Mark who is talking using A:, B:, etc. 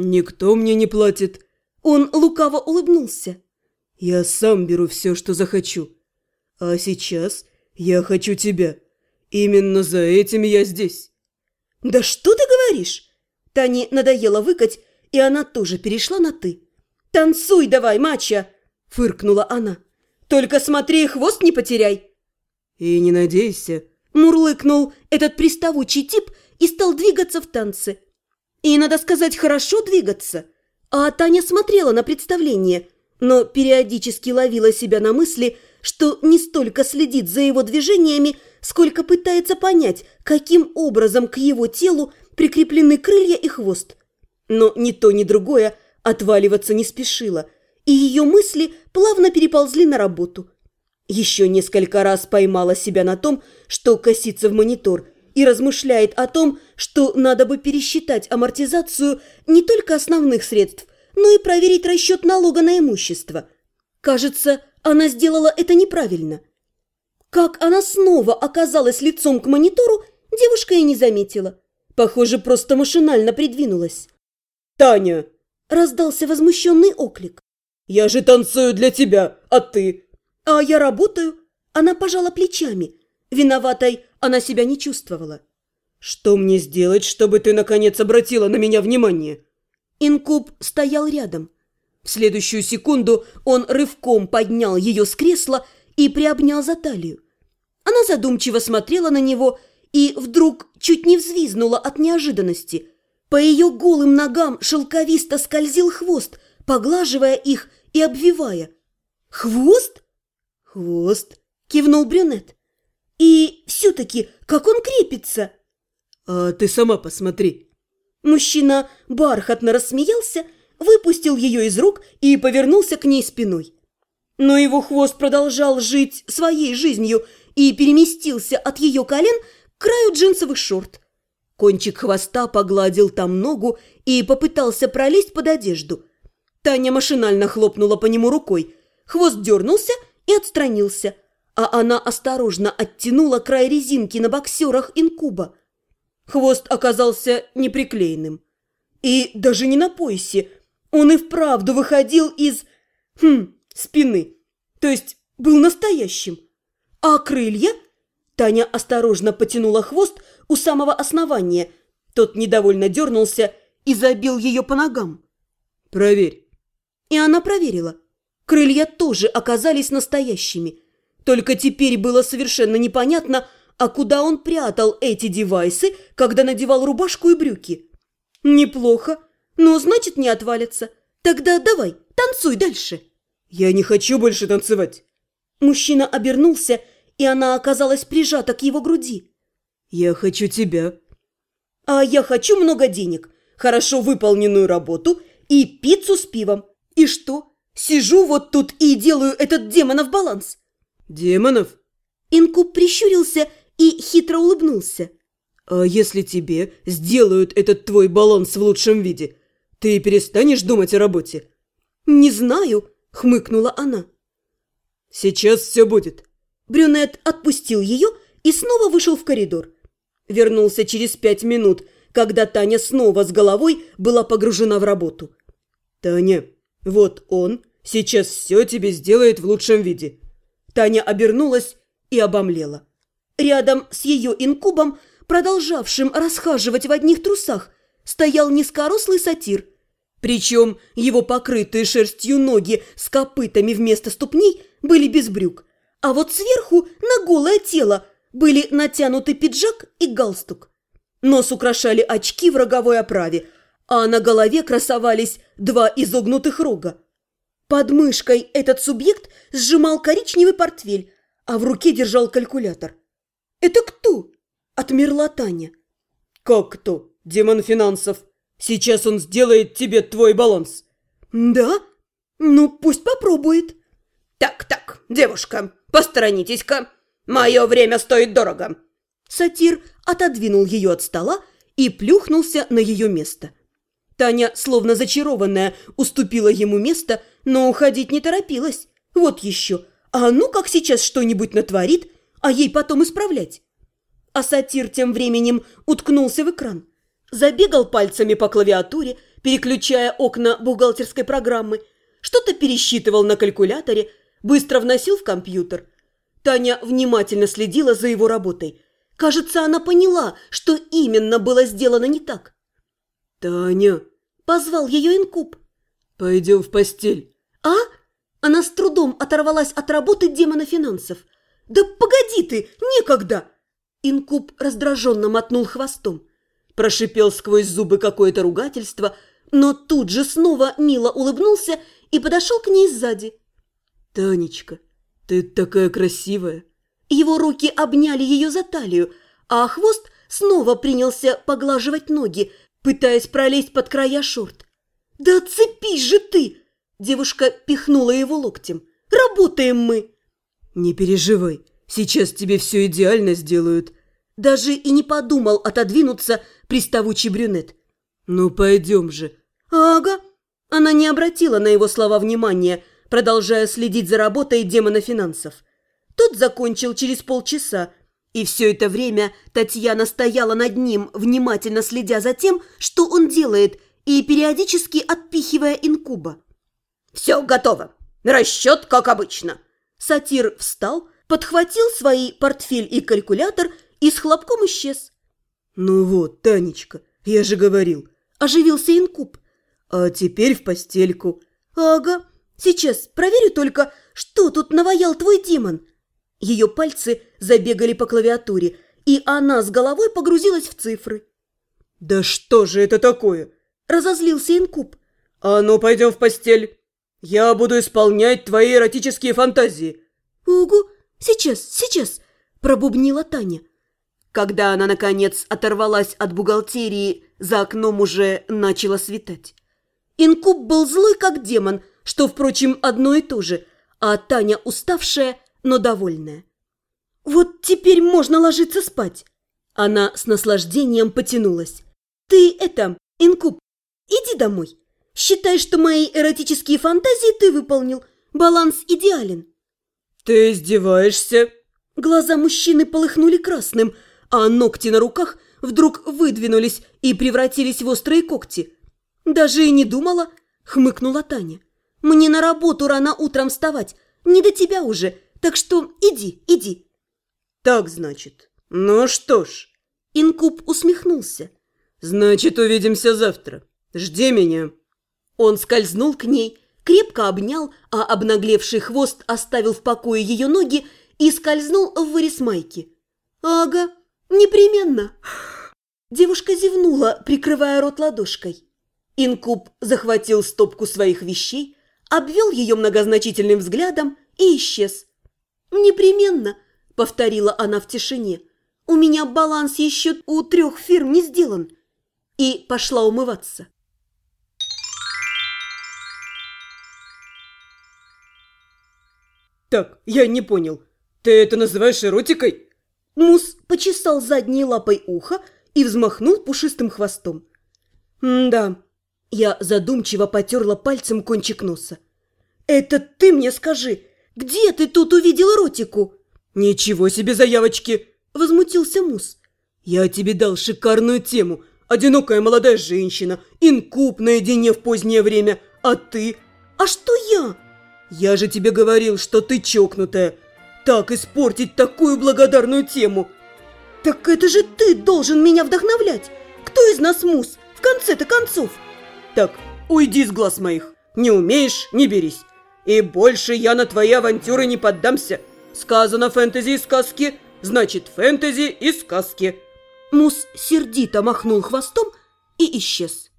A: Никто мне не платит.
B: Он лукаво улыбнулся.
A: Я сам беру все, что захочу. А сейчас я хочу тебя. Именно за этим я здесь.
B: Да что ты говоришь? Тане надоело выкать, и она тоже перешла на «ты». «Танцуй давай, мача!» – фыркнула она. «Только смотри, хвост не потеряй!»
A: «И не надейся!»
B: – мурлыкнул этот приставучий тип и стал двигаться в танце. И, надо сказать, хорошо двигаться. А Таня смотрела на представление, но периодически ловила себя на мысли, что не столько следит за его движениями, сколько пытается понять, каким образом к его телу прикреплены крылья и хвост. Но ни то, ни другое отваливаться не спешило, и ее мысли плавно переползли на работу. Еще несколько раз поймала себя на том, что косится в монитор – и размышляет о том, что надо бы пересчитать амортизацию не только основных средств, но и проверить расчет налога на имущество. Кажется, она сделала это неправильно. Как она снова оказалась лицом к монитору, девушка и не заметила. Похоже, просто машинально придвинулась.
A: «Таня!»
B: – раздался возмущенный оклик.
A: «Я же танцую для тебя, а ты?»
B: «А я работаю». Она пожала плечами. Виноватой она себя не чувствовала.
A: «Что мне сделать, чтобы ты, наконец, обратила на меня внимание?»
B: Инкуб стоял рядом. В следующую секунду он рывком поднял ее с кресла и приобнял за талию. Она задумчиво смотрела на него и вдруг чуть не взвизнула от неожиданности. По ее голым ногам шелковисто скользил хвост, поглаживая их и обвивая. «Хвост?»
A: «Хвост», –
B: кивнул брюнет. И все-таки, как он крепится?
A: А ты сама посмотри.
B: Мужчина бархатно рассмеялся, выпустил ее из рук и повернулся к ней спиной. Но его хвост продолжал жить своей жизнью и переместился от ее колен к краю джинсовых шорт. Кончик хвоста погладил там ногу и попытался пролезть под одежду. Таня машинально хлопнула по нему рукой. Хвост дернулся и отстранился – а она осторожно оттянула край резинки на боксерах инкуба. Хвост оказался неприклеенным. И даже не на поясе. Он и вправду выходил из... Хм, спины. То есть был настоящим. А крылья? Таня осторожно потянула хвост у самого основания. Тот недовольно дернулся и забил ее по ногам.
A: «Проверь».
B: И она проверила. Крылья тоже оказались настоящими – только теперь было совершенно непонятно, а куда он прятал эти девайсы, когда надевал рубашку и брюки. Неплохо, но значит не отвалится. Тогда давай, танцуй дальше.
A: Я не хочу больше танцевать.
B: Мужчина обернулся, и она оказалась прижата к его груди.
A: Я хочу тебя.
B: А я хочу много денег, хорошо выполненную работу и пиццу с пивом. И что? Сижу вот тут и делаю этот демонов баланс.
A: «Демонов?»
B: Инкуб прищурился и хитро улыбнулся.
A: «А если тебе сделают этот твой баланс в лучшем виде, ты перестанешь думать о работе?»
B: «Не знаю», — хмыкнула она.
A: «Сейчас все будет».
B: Брюнет отпустил ее и снова вышел в коридор. Вернулся через пять минут, когда Таня снова с головой была погружена в работу.
A: «Таня, вот он сейчас все тебе сделает в лучшем виде.
B: Таня обернулась и обомлела. Рядом с ее инкубом, продолжавшим расхаживать в одних трусах, стоял низкорослый сатир. Причем его покрытые шерстью ноги с копытами вместо ступней были без брюк, а вот сверху на голое тело были натянуты пиджак и галстук. Нос украшали очки в роговой оправе, а на голове красовались два изогнутых рога. Под мышкой этот субъект сжимал коричневый портфель, а в руке держал калькулятор. «Это кто?» – отмерла Таня.
A: «Как кто? Демон финансов. Сейчас он сделает тебе твой баланс».
B: «Да? Ну, пусть попробует».
C: «Так-так, девушка, посторонитесь-ка. Мое время стоит дорого».
B: Сатир отодвинул ее от стола и плюхнулся на ее место. Таня, словно зачарованная, уступила ему место, но уходить не торопилась. Вот еще. А ну как сейчас что-нибудь натворит, а ей потом исправлять. А сатир тем временем уткнулся в экран. Забегал пальцами по клавиатуре, переключая окна бухгалтерской программы, что-то пересчитывал на калькуляторе, быстро вносил в компьютер. Таня внимательно следила за его работой. Кажется, она поняла, что именно было сделано не так.
A: «Таня!»
B: – позвал ее инкуб.
A: «Пойдем в постель».
B: «А?» Она с трудом оторвалась от работы демона финансов. «Да погоди ты, некогда!» Инкуб раздраженно мотнул хвостом. Прошипел сквозь зубы какое-то ругательство, но тут же снова мило улыбнулся и подошел к ней сзади.
A: «Танечка, ты такая красивая!»
B: Его руки обняли ее за талию, а хвост снова принялся поглаживать ноги, пытаясь пролезть под края шорт. «Да отцепись же ты!» Девушка пихнула его локтем. «Работаем мы!»
A: «Не переживай, сейчас тебе все идеально сделают».
B: Даже и не подумал отодвинуться приставучий брюнет.
A: «Ну, пойдем же».
B: «Ага». Она не обратила на его слова внимания, продолжая следить за работой демона финансов. Тот закончил через полчаса, и все это время Татьяна стояла над ним, внимательно следя за тем, что он делает, и периодически отпихивая инкуба.
C: «Все готово. Расчет, как обычно».
B: Сатир встал, подхватил свои портфель и калькулятор и с хлопком исчез.
A: «Ну вот, Танечка, я же говорил».
B: Оживился инкуб.
A: «А теперь в постельку».
B: «Ага. Сейчас проверю только, что тут наваял твой демон». Ее пальцы забегали по клавиатуре, и она с головой погрузилась в цифры.
A: «Да что же это такое?»
B: – разозлился Инкуб.
A: «А ну, пойдем в постель. Я буду исполнять твои эротические фантазии».
B: «Угу, сейчас, сейчас», – пробубнила Таня. Когда она, наконец, оторвалась от бухгалтерии, за окном уже начало светать. Инкуб был злой, как демон, что, впрочем, одно и то же, а Таня уставшая – но довольная. «Вот теперь можно ложиться спать!» Она с наслаждением потянулась. «Ты это, инкуб, иди домой. Считай, что мои эротические фантазии ты выполнил. Баланс идеален».
A: «Ты издеваешься?»
B: Глаза мужчины полыхнули красным, а ногти на руках вдруг выдвинулись и превратились в острые когти. «Даже и не думала», — хмыкнула Таня. «Мне на работу рано утром вставать. Не до тебя уже. Так что иди, иди».
A: «Так, значит. Ну что ж».
B: Инкуб усмехнулся.
A: «Значит, увидимся завтра. Жди меня».
B: Он скользнул к ней, крепко обнял, а обнаглевший хвост оставил в покое ее ноги и скользнул в вырез майки. «Ага, непременно». Девушка зевнула, прикрывая рот ладошкой. Инкуб захватил стопку своих вещей, обвел ее многозначительным взглядом и исчез. «Непременно», — повторила она в тишине. «У меня баланс еще у трех фирм не сделан». И пошла умываться.
A: «Так, я не понял. Ты это называешь эротикой?»
B: Мус почесал задней лапой ухо и взмахнул пушистым хвостом. «Да». Я задумчиво потерла пальцем кончик носа. «Это ты мне скажи, где ты тут увидел эротику?»
A: «Ничего себе заявочки!»
B: – возмутился Мус.
A: «Я тебе дал шикарную тему. Одинокая молодая женщина, инкуб наедине в позднее время. А ты?»
B: «А что я?»
A: «Я же тебе говорил, что ты чокнутая. Так испортить такую благодарную тему!»
B: «Так это же ты должен меня вдохновлять! Кто из нас Мус, в конце-то концов?»
A: «Так, уйди с глаз моих. Не умеешь – не берись. И больше я на твои авантюры не поддамся. Сказано фэнтези и сказки, значит фэнтези и сказки.
B: Мус сердито махнул хвостом и исчез.